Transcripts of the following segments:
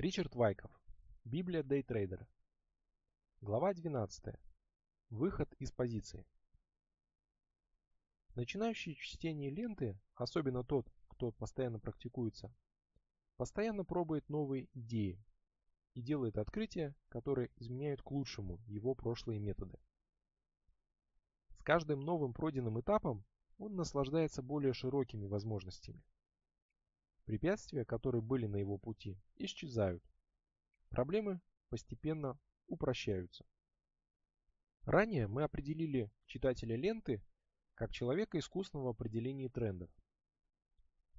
Ричард Вайков. Библия дейтрейдера. Глава 12. Выход из позиции. Начинающий чтение ленты, особенно тот, кто постоянно практикуется, постоянно пробует новые идеи и делает открытия, которые изменяют к лучшему его прошлые методы. С каждым новым пройденным этапом он наслаждается более широкими возможностями. Препятствия, которые были на его пути, исчезают. Проблемы постепенно упрощаются. Ранее мы определили читателя ленты как человека искусного в определении трендов.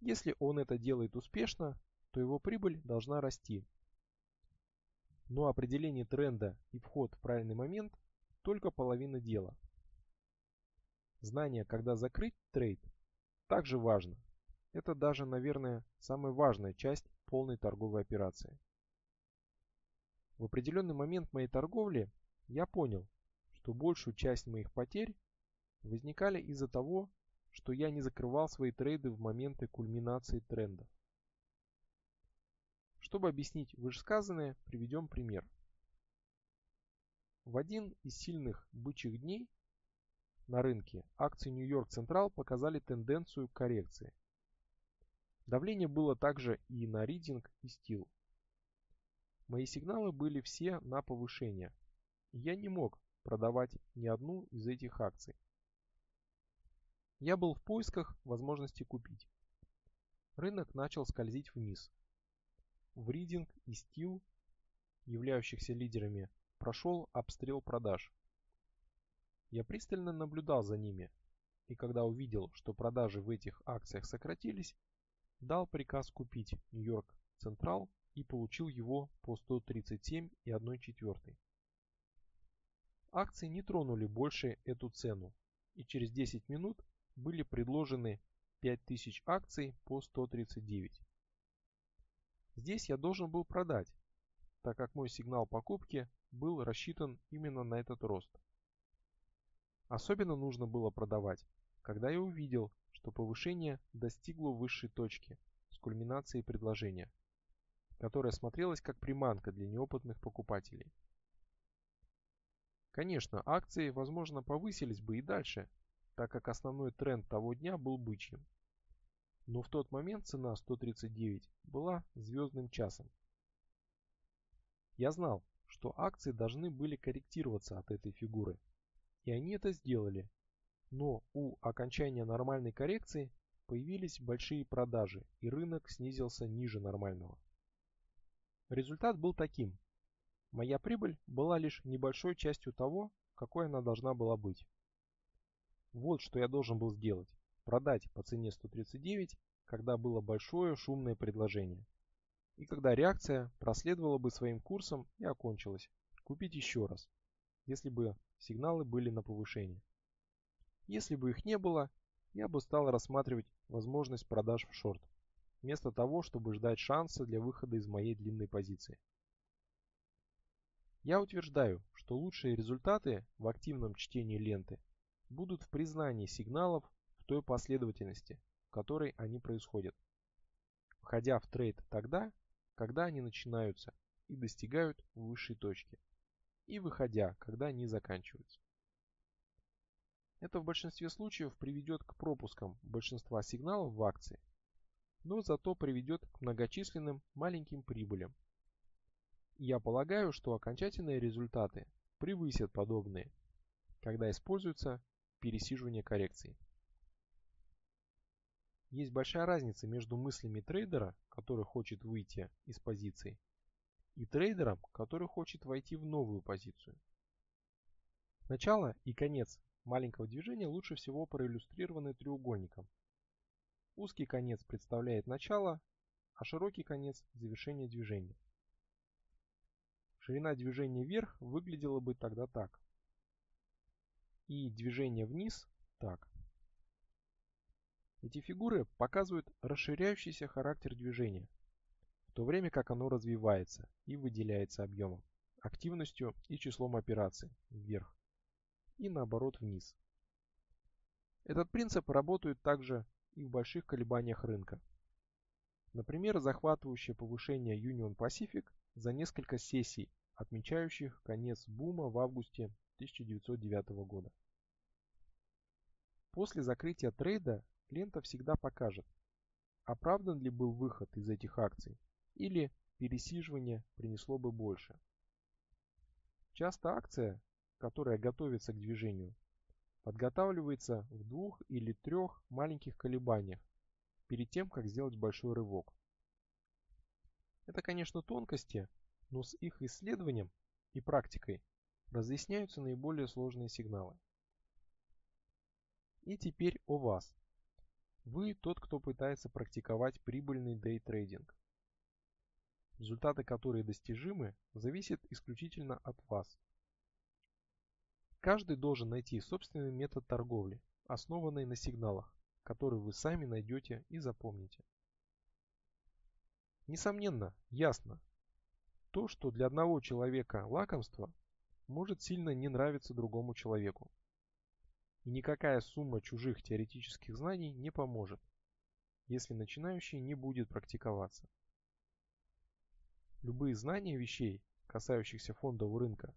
Если он это делает успешно, то его прибыль должна расти. Но определение тренда и вход в правильный момент – только половина дела. Знание, когда закрыть трейд, также важно. Это даже, наверное, самая важная часть полной торговой операции. В определенный момент моей торговли я понял, что большую часть моих потерь возникали из-за того, что я не закрывал свои трейды в моменты кульминации трендов. Чтобы объяснить вышесказанное, приведем пример. В один из сильных бычьих дней на рынке акции Нью-Йорк Централ показали тенденцию коррекции. Давление было также и на ридинг и стил. Мои сигналы были все на повышение, я не мог продавать ни одну из этих акций. Я был в поисках возможности купить. Рынок начал скользить вниз. В ридинг и стил, являющихся лидерами, прошел обстрел продаж. Я пристально наблюдал за ними, и когда увидел, что продажи в этих акциях сократились, дал приказ купить Нью-Йорк Централ и получил его по 137,1 Акции не тронули больше эту цену, и через 10 минут были предложены 5000 акций по 139. Здесь я должен был продать, так как мой сигнал покупки был рассчитан именно на этот рост. Особенно нужно было продавать, когда я увидел, что повышение достигло высшей точки с кульминацией предложения, которая смотрелась как приманка для неопытных покупателей. Конечно, акции, возможно, повысились бы и дальше, так как основной тренд того дня был бычьим. Но в тот момент цена 139 была звездным часом. Я знал, что акции должны были корректироваться от этой фигуры – и они это сделали. Но у окончания нормальной коррекции появились большие продажи и рынок снизился ниже нормального. Результат был таким. Моя прибыль была лишь небольшой частью того, какой она должна была быть. Вот что я должен был сделать. Продать по цене 139, когда было большое шумное предложение. И когда реакция проследовала бы своим курсом и окончилась. Купить еще раз. Если бы сигналы были на повышение. Если бы их не было, я бы стал рассматривать возможность продаж в шорт, вместо того, чтобы ждать шанса для выхода из моей длинной позиции. Я утверждаю, что лучшие результаты в активном чтении ленты будут в признании сигналов в той последовательности, в которой они происходят, входя в трейд тогда, когда они начинаются и достигают высшей точки и выходя, когда они заканчиваются. Это в большинстве случаев приведет к пропускам большинства сигналов в акции, но зато приведет к многочисленным маленьким прибылям. я полагаю, что окончательные результаты превысят подобные, когда используется пересиживание коррекции. Есть большая разница между мыслями трейдера, который хочет выйти из позиции, и трейдером, который хочет войти в новую позицию. Начало и конец маленького движения лучше всего проиллюстрированы треугольником. Узкий конец представляет начало, а широкий конец – завершение движения. Ширина движения вверх выглядела бы тогда так. И движение вниз – так. Эти фигуры показывают расширяющийся характер движения – в то время как оно развивается и выделяется объемом, активностью и числом операций вверх и наоборот вниз. Этот принцип работает также и в больших колебаниях рынка. Например, захватывающее повышение Union Pacific за несколько сессий, отмечающих конец бума в августе 1909 года. После закрытия трейда лента всегда покажет, оправдан ли был выход из этих акций или пересиживание принесло бы больше. Часто акция, которая готовится к движению, подготавливается в двух или трех маленьких колебаниях перед тем, как сделать большой рывок. Это, конечно, тонкости, но с их исследованием и практикой разъясняются наиболее сложные сигналы. И теперь о вас. Вы тот, кто пытается практиковать прибыльный дейтрейдинг. Результаты, которые достижимы, зависят исключительно от вас. Каждый должен найти собственный метод торговли, основанный на сигналах, который вы сами найдете и запомните. Несомненно, ясно, то, что для одного человека лакомство, может сильно не нравиться другому человеку. И никакая сумма чужих теоретических знаний не поможет, если начинающий не будет практиковаться. Любые знания вещей, касающихся фондового рынка,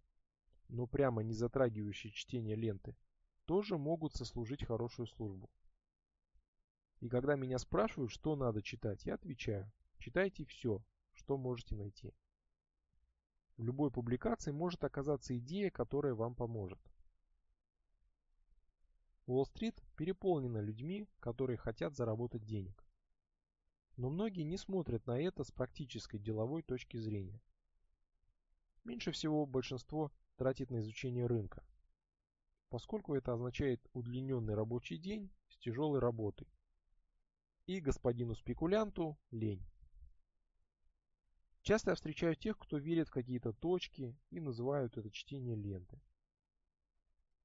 но прямо не затрагивающие чтение ленты, тоже могут сослужить хорошую службу. И когда меня спрашивают, что надо читать, я отвечаю, читайте все, что можете найти. В любой публикации может оказаться идея, которая вам поможет. Уолл-стрит переполнена людьми, которые хотят заработать денег. Но многие не смотрят на это с практической деловой точки зрения. Меньше всего большинство тратит на изучение рынка, поскольку это означает удлиненный рабочий день с тяжелой работой и господину спекулянту лень. Часто я встречаю тех, кто верит в какие-то точки и называют это чтение ленты.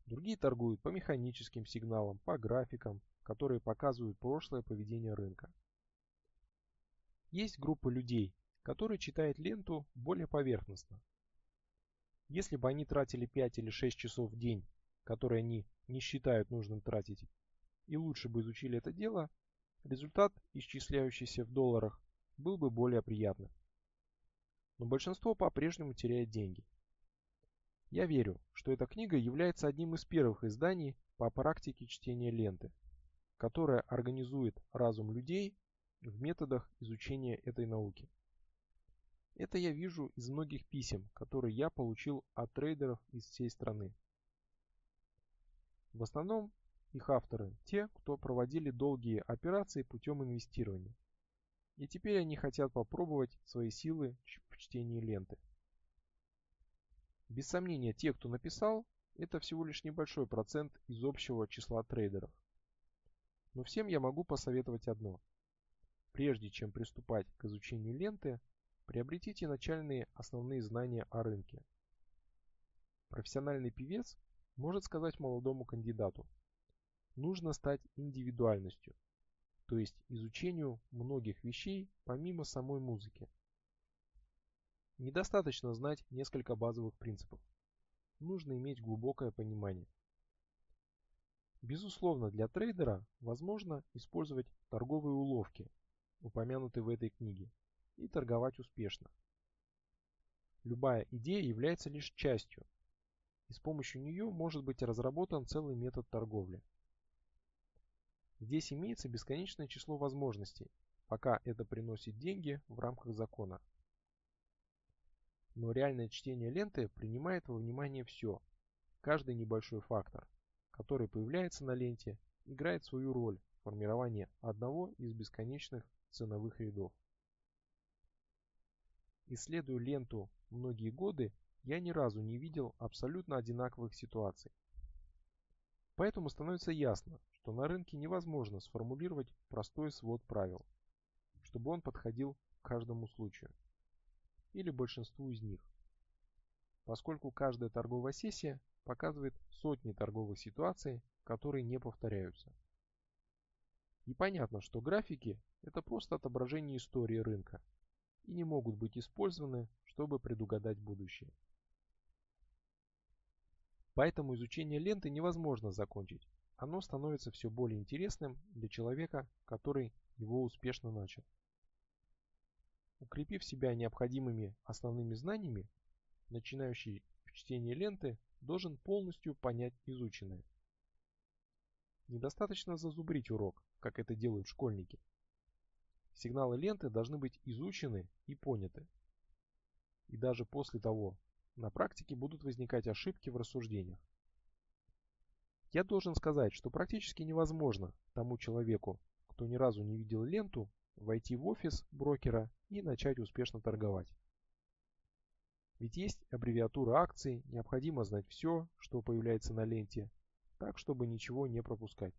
Другие торгуют по механическим сигналам, по графикам, которые показывают прошлое поведение рынка. Есть группа людей, которые читают ленту более поверхностно. Если бы они тратили 5 или 6 часов в день, которые они не считают нужным тратить, и лучше бы изучили это дело, результат, исчисляющийся в долларах, был бы более приятным. Но большинство по-прежнему теряет деньги. Я верю, что эта книга является одним из первых изданий по практике чтения ленты, которая организует разум людей в методах изучения этой науки. Это я вижу из многих писем, которые я получил от трейдеров из всей страны. В основном их авторы – те, кто проводили долгие операции путем инвестирования. И теперь они хотят попробовать свои силы в чтении ленты. Без сомнения, те, кто написал, это всего лишь небольшой процент из общего числа трейдеров. Но всем я могу посоветовать одно. Прежде чем приступать к изучению ленты, приобретите начальные основные знания о рынке. Профессиональный певец может сказать молодому кандидату – нужно стать индивидуальностью, то есть изучению многих вещей помимо самой музыки. Недостаточно знать несколько базовых принципов. Нужно иметь глубокое понимание. Безусловно, для трейдера возможно использовать торговые уловки, упомянутые в этой книге, и торговать успешно. Любая идея является лишь частью, и с помощью нее может быть разработан целый метод торговли. Здесь имеется бесконечное число возможностей, пока это приносит деньги в рамках закона. Но реальное чтение ленты принимает во внимание все. Каждый небольшой фактор, который появляется на ленте, играет свою роль в формировании одного из бесконечных ценовых рядов. Исследуя ленту многие годы, я ни разу не видел абсолютно одинаковых ситуаций. Поэтому становится ясно, что на рынке невозможно сформулировать простой свод правил, чтобы он подходил к каждому случаю или большинству из них, поскольку каждая торговая сессия показывает сотни торговых ситуаций, которые не повторяются. И понятно, что графики – это просто отображение истории рынка и не могут быть использованы, чтобы предугадать будущее. Поэтому изучение ленты невозможно закончить, оно становится все более интересным для человека, который его успешно начал. Укрепив себя необходимыми основными знаниями, начинающий в чтении ленты должен полностью понять изученное. Недостаточно зазубрить урок, как это делают школьники. Сигналы ленты должны быть изучены и поняты. И даже после того, на практике будут возникать ошибки в рассуждениях. Я должен сказать, что практически невозможно тому человеку, кто ни разу не видел ленту, войти в офис брокера и начать успешно торговать. Ведь есть аббревиатура акций, необходимо знать все, что появляется на ленте, так чтобы ничего не пропускать.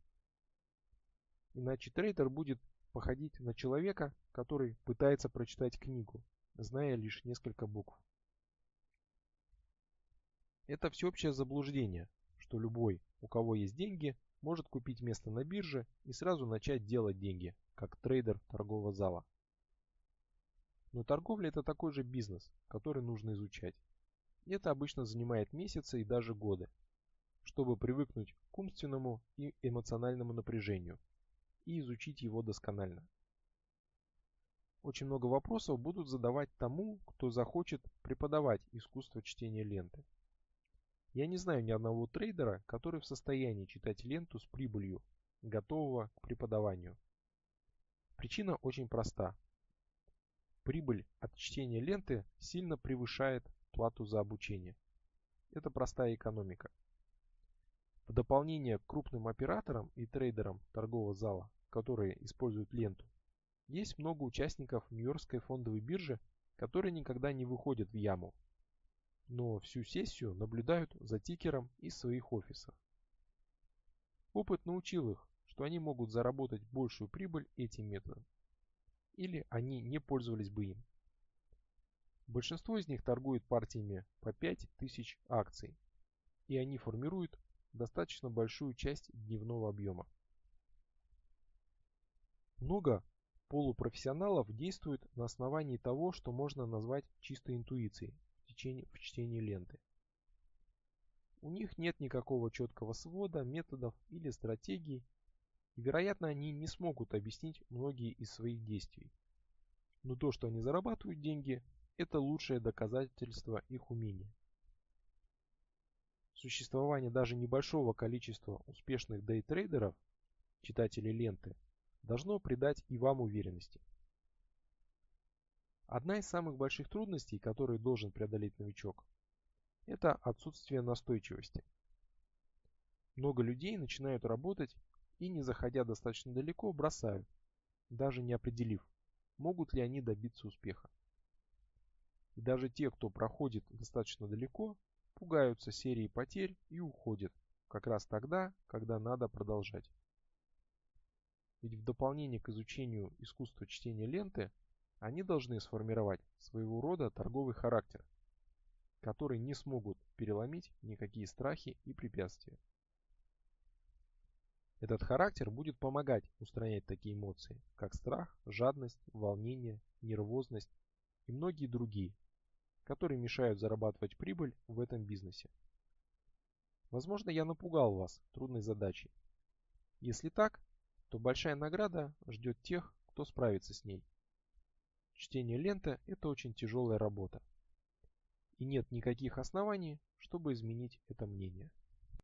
Иначе трейдер будет походить на человека, который пытается прочитать книгу, зная лишь несколько букв. Это всеобщее заблуждение, что любой, у кого есть деньги, может купить место на бирже и сразу начать делать деньги, как трейдер торгового зала. Но торговля это такой же бизнес, который нужно изучать. Это обычно занимает месяцы и даже годы, чтобы привыкнуть к умственному и эмоциональному напряжению и изучить его досконально. Очень много вопросов будут задавать тому, кто захочет преподавать искусство чтения ленты. Я не знаю ни одного трейдера, который в состоянии читать ленту с прибылью, готового к преподаванию. Причина очень проста. Прибыль от чтения ленты сильно превышает плату за обучение. Это простая экономика. В дополнение к крупным операторам и трейдерам торгового зала, которые используют ленту, есть много участников Нью-Йоркской фондовой биржи, которые никогда не выходят в яму, но всю сессию наблюдают за тикером из своих офисов. Опыт научил их, что они могут заработать большую прибыль этим методом. Или они не пользовались бы им. Большинство из них торгуют партиями по 5000 акций, и они формируют достаточно большую часть дневного объема. Много полупрофессионалов действуют на основании того, что можно назвать чистой интуицией в, течение, в чтении ленты. У них нет никакого четкого свода, методов или стратегий, и, вероятно, они не смогут объяснить многие из своих действий. Но то, что они зарабатывают деньги, это лучшее доказательство их умения. Существование даже небольшого количества успешных дейтрейдеров, читателей ленты, должно придать и вам уверенности. Одна из самых больших трудностей, которые должен преодолеть новичок, это отсутствие настойчивости. Много людей начинают работать и, не заходя достаточно далеко, бросают, даже не определив, могут ли они добиться успеха. И даже те, кто проходит достаточно далеко, пугаются серии потерь и уходят, как раз тогда, когда надо продолжать. Ведь в дополнение к изучению искусства чтения ленты, они должны сформировать своего рода торговый характер, который не смогут переломить никакие страхи и препятствия. Этот характер будет помогать устранять такие эмоции, как страх, жадность, волнение, нервозность и многие другие, которые мешают зарабатывать прибыль в этом бизнесе. Возможно, я напугал вас трудной задачей. Если так, то большая награда ждет тех, кто справится с ней. Чтение ленты – это очень тяжелая работа. И нет никаких оснований, чтобы изменить это мнение.